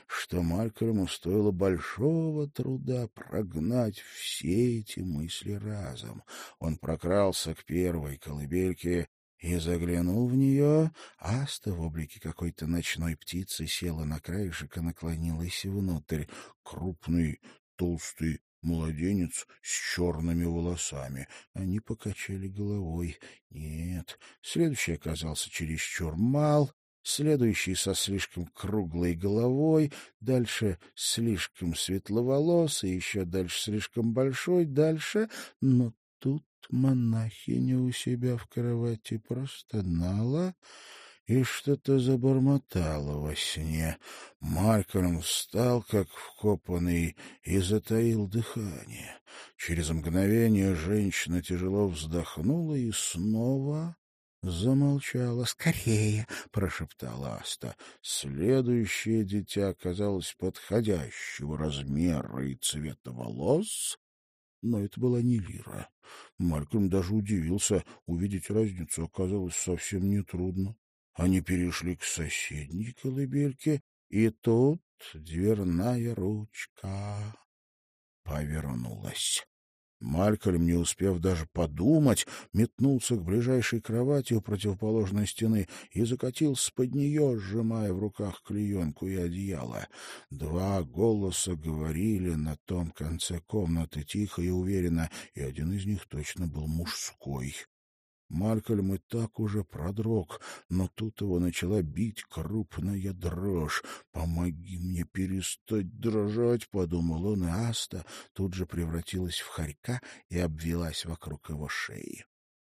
что Малькольму стоило большого труда прогнать все эти мысли разом. Он прокрался к первой колыбельке и заглянул в нее. Аста в облике какой-то ночной птицы села на краешек и наклонилась внутрь. Крупный, толстый младенец с черными волосами. Они покачали головой. Нет, следующий оказался чересчур мал, следующий со слишком круглой головой, дальше слишком светловолосый, еще дальше слишком большой, дальше... Но тут монахиня у себя в кровати простонала и что-то забормотало во сне. Малькольм встал, как вкопанный, и затаил дыхание. Через мгновение женщина тяжело вздохнула и снова замолчала. «Скорее!» — прошептала Аста. Следующее дитя оказалось подходящего размера и цвета волос, но это была не Лира. Малькольм даже удивился. Увидеть разницу оказалось совсем нетрудно. Они перешли к соседней колыбельке И тут дверная ручка повернулась. Малькольм, не успев даже подумать, метнулся к ближайшей кровати у противоположной стены и закатился под нее, сжимая в руках клеенку и одеяло. Два голоса говорили на том конце комнаты тихо и уверенно, и один из них точно был мужской. Малькольм и так уже продрог, но тут его начала бить крупная дрожь. «Помоги мне перестать дрожать», — подумал он, и Аста тут же превратилась в хорька и обвелась вокруг его шеи.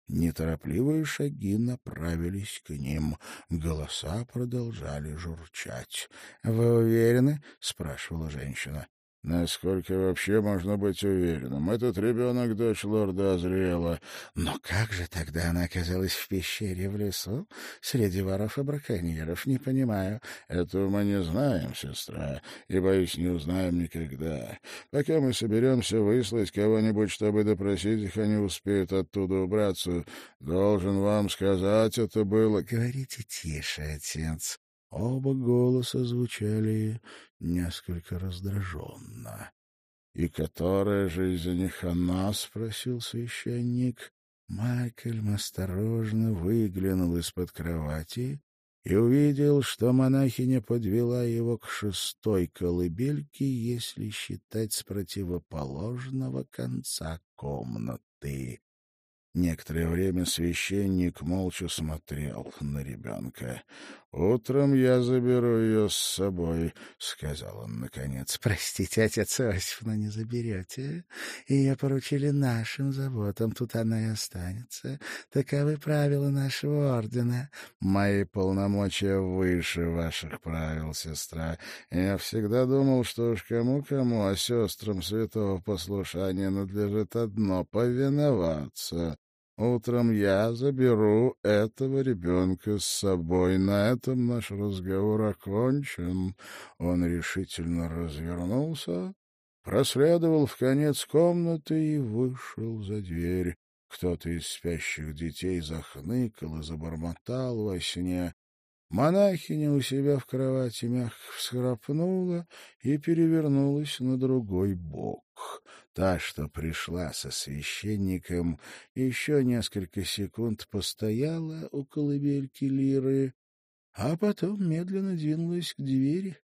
Неторопливые шаги направились к ним. Голоса продолжали журчать. — Вы уверены? — спрашивала женщина. Насколько вообще можно быть уверенным? Этот ребенок — дочь лорда Азриэла. Но как же тогда она оказалась в пещере в лесу среди воров и браконьеров? Не понимаю. Этого мы не знаем, сестра, и, боюсь, не узнаем никогда. Пока мы соберемся выслать кого-нибудь, чтобы допросить их, они успеют оттуда убраться. Должен вам сказать, это было... — Говорите тише, отец. Оба голоса звучали несколько раздраженно. — И которая же из них она? — спросил священник. Майкельм осторожно выглянул из-под кровати и увидел, что монахиня подвела его к шестой колыбельке, если считать с противоположного конца комнаты. Некоторое время священник молча смотрел на ребенка. «Утром я заберу ее с собой», — сказал он наконец. «Простите, отец Иосиф, но не заберете. Ее поручили нашим заботам, тут она и останется. Таковы правила нашего ордена». «Мои полномочия выше ваших правил, сестра. Я всегда думал, что уж кому-кому, а сестрам святого послушания надлежит одно — повиноваться». Утром я заберу этого ребенка с собой. На этом наш разговор окончен. Он решительно развернулся, проследовал в конец комнаты и вышел за дверь. Кто-то из спящих детей захныкал и забормотал во сне. Монахиня у себя в кровати мягко всхрапнула и перевернулась на другой бок. Та, что пришла со священником, еще несколько секунд постояла у колыбельки лиры, а потом медленно двинулась к двери.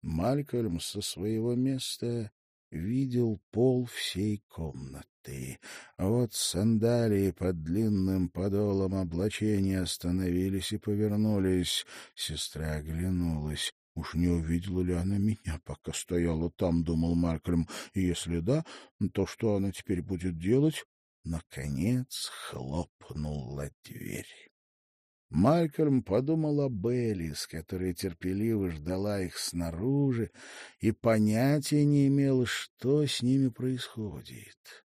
Малькольм со своего места видел пол всей комнаты. Вот сандалии под длинным подолом облачения остановились и повернулись. Сестра оглянулась. Уж не увидела ли она меня, пока стояла там, думал Маркельм, и если да, то что она теперь будет делать? Наконец хлопнула дверь. Малькольм подумал о Беллис, которая терпеливо ждала их снаружи и понятия не имела, что с ними происходит.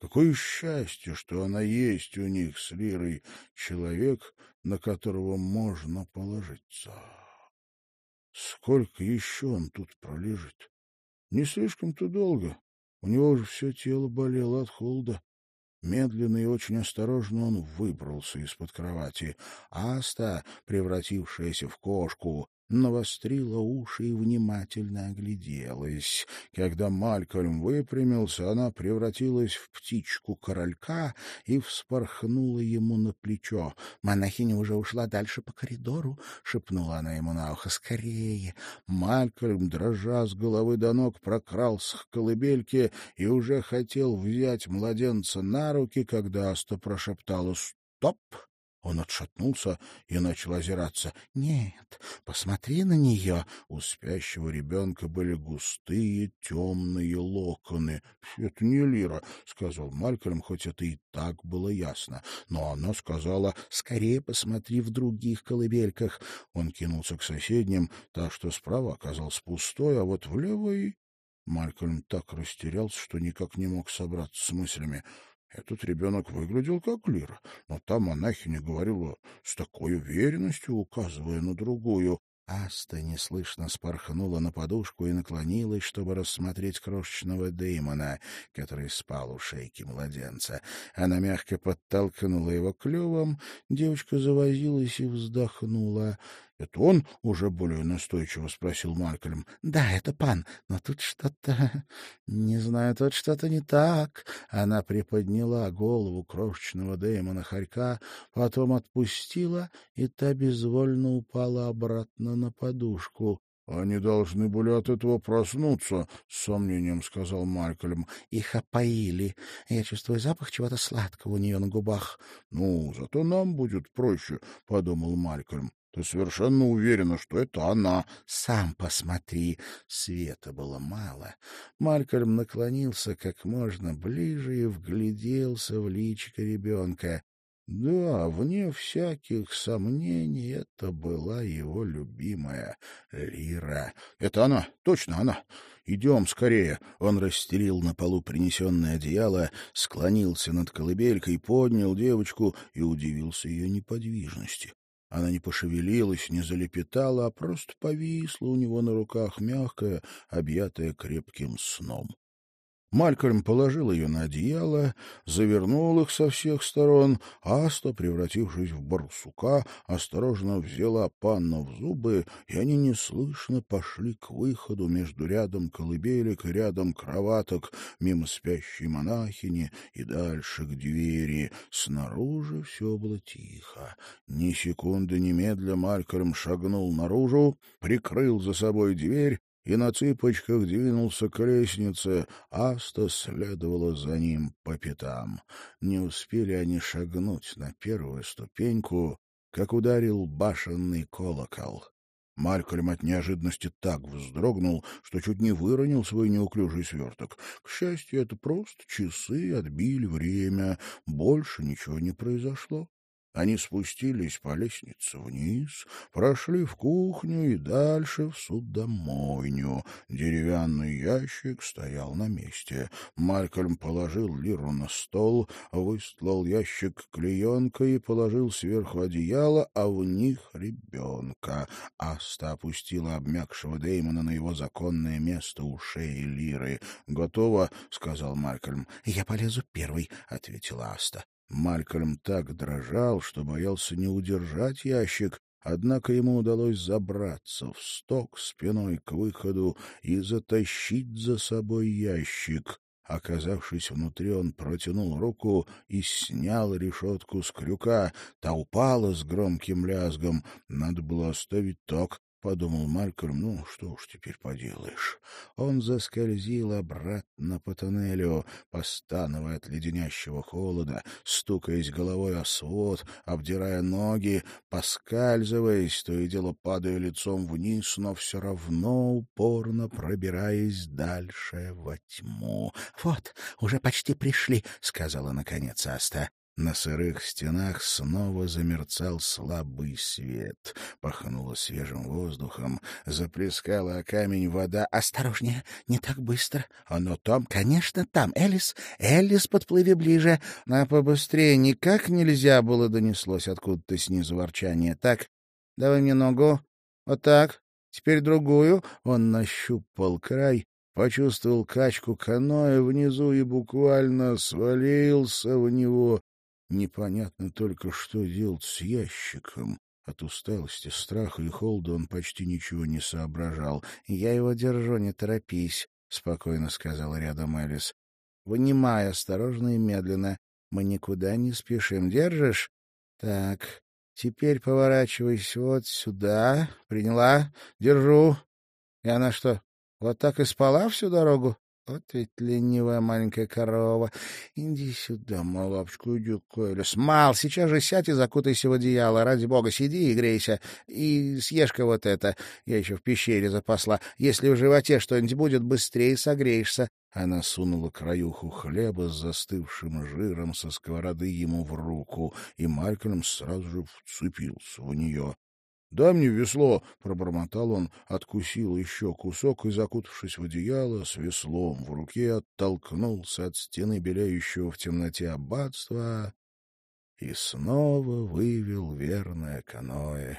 Какое счастье, что она есть у них с Лирой, человек, на которого можно положиться. Сколько еще он тут пролежит? Не слишком-то долго. У него уже все тело болело от холода. Медленно и очень осторожно он выбрался из-под кровати. Аста, превратившаяся в кошку, навострила уши и внимательно огляделась. Когда Малькольм выпрямился, она превратилась в птичку-королька и вспорхнула ему на плечо. «Монахиня уже ушла дальше по коридору», — шепнула она ему на ухо. «Скорее!» Малькольм, дрожа с головы до ног, прокрался к колыбельке и уже хотел взять младенца на руки, когда Аста прошептала «Стоп!» Он отшатнулся и начал озираться. — Нет, посмотри на нее. У спящего ребенка были густые темные локоны. — Это не Лира, — сказал Малькольм, хоть это и так было ясно. Но она сказала, — скорее посмотри в других колыбельках. Он кинулся к соседним, та, что справа оказалась пустой, а вот в левой... Малькольм так растерялся, что никак не мог собраться с мыслями. Этот ребенок выглядел как Лира, но та монахиня говорила с такой уверенностью, указывая на другую. Аста неслышно спорхнула на подушку и наклонилась, чтобы рассмотреть крошечного Дэймона, который спал у шейки младенца. Она мягко подтолкнула его клювом, девочка завозилась и вздохнула. — Это он? — уже более настойчиво спросил Малькольм. — Да, это пан, но тут что-то... Не знаю, тут что-то не так. Она приподняла голову крошечного Дэймона Харька, потом отпустила, и та безвольно упала обратно на подушку. — Они должны были от этого проснуться, — с сомнением сказал Малькольм. — Их опоили. Я чувствую запах чего-то сладкого у нее на губах. — Ну, зато нам будет проще, — подумал Малькольм. Ты совершенно уверена, что это она. Сам посмотри. Света было мало. Малькольм наклонился как можно ближе и вгляделся в личико ребенка. Да, вне всяких сомнений, это была его любимая Лира. — Это она, точно она. Идем скорее. Он расстелил на полу принесенное одеяло, склонился над колыбелькой, поднял девочку и удивился ее неподвижности. Она не пошевелилась, не залепетала, а просто повисла у него на руках, мягкая, объятая крепким сном. Малькольм положил ее на одеяло, завернул их со всех сторон. Аста, превратившись в барсука, осторожно взяла панну в зубы, и они неслышно пошли к выходу между рядом колыбелек и рядом кроваток, мимо спящей монахини и дальше к двери. Снаружи все было тихо. Ни секунды немедля Малькольм шагнул наружу, прикрыл за собой дверь и на цыпочках двинулся к лестнице, Аста следовала за ним по пятам. Не успели они шагнуть на первую ступеньку, как ударил башенный колокол. Малькольм от неожиданности так вздрогнул, что чуть не выронил свой неуклюжий сверток. К счастью, это просто часы отбили время, больше ничего не произошло. Они спустились по лестнице вниз, прошли в кухню и дальше в судомойню. Деревянный ящик стоял на месте. Малькольм положил лиру на стол, выстлал ящик клеенкой и положил сверху одеяло, а в них ребенка. Аста опустила обмякшего Деймона на его законное место у шеи лиры. «Готово?» — сказал Малькольм. «Я полезу первый», — ответила Аста. Малькольм так дрожал, что боялся не удержать ящик, однако ему удалось забраться в сток спиной к выходу и затащить за собой ящик. Оказавшись внутри, он протянул руку и снял решетку с крюка. Та упала с громким лязгом. Надо было оставить так, подумал Малькольм, ну, что уж теперь поделаешь. Он заскользил обратно по тоннелю, постановая от леденящего холода, стукаясь головой о свод, обдирая ноги, поскальзываясь, то и дело падая лицом вниз, но все равно упорно пробираясь дальше во тьму. — Вот, уже почти пришли, — сказала наконец Аста. На сырых стенах снова замерцал слабый свет. Пахнуло свежим воздухом, заплескала о камень вода. «Осторожнее, не так быстро!» «Оно там?» «Конечно, там. Элис, Элис, подплыви ближе!» «А побыстрее никак нельзя было!» — донеслось откуда-то снизу ворчание. «Так, давай мне ногу. Вот так. Теперь другую». Он нащупал край, почувствовал качку каноэ внизу и буквально свалился в него. Непонятно только, что делать с ящиком. От усталости, страха и холода он почти ничего не соображал. — Я его держу, не торопись, — спокойно сказал рядом Элис. — Вынимай осторожно и медленно. Мы никуда не спешим. Держишь? Так, теперь поворачивайся вот сюда. Приняла? Держу. И она что, вот так и спала всю дорогу? Вот ведь ленивая маленькая корова. Иди сюда, малапочка, иди к Элис. Мал, сейчас же сядь и закутайся в одеяло. Ради бога, сиди и грейся. И съешь-ка вот это. Я еще в пещере запасла. Если в животе что-нибудь будет, быстрее согреешься. Она сунула краюху хлеба с застывшим жиром со сковороды ему в руку, и Малькольм сразу же вцепился в нее. «Дай мне весло!» — пробормотал он, откусил еще кусок и, закутавшись в одеяло, с веслом в руке оттолкнулся от стены белеющего в темноте аббатства и снова вывел верное каноэ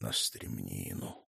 на стремнину.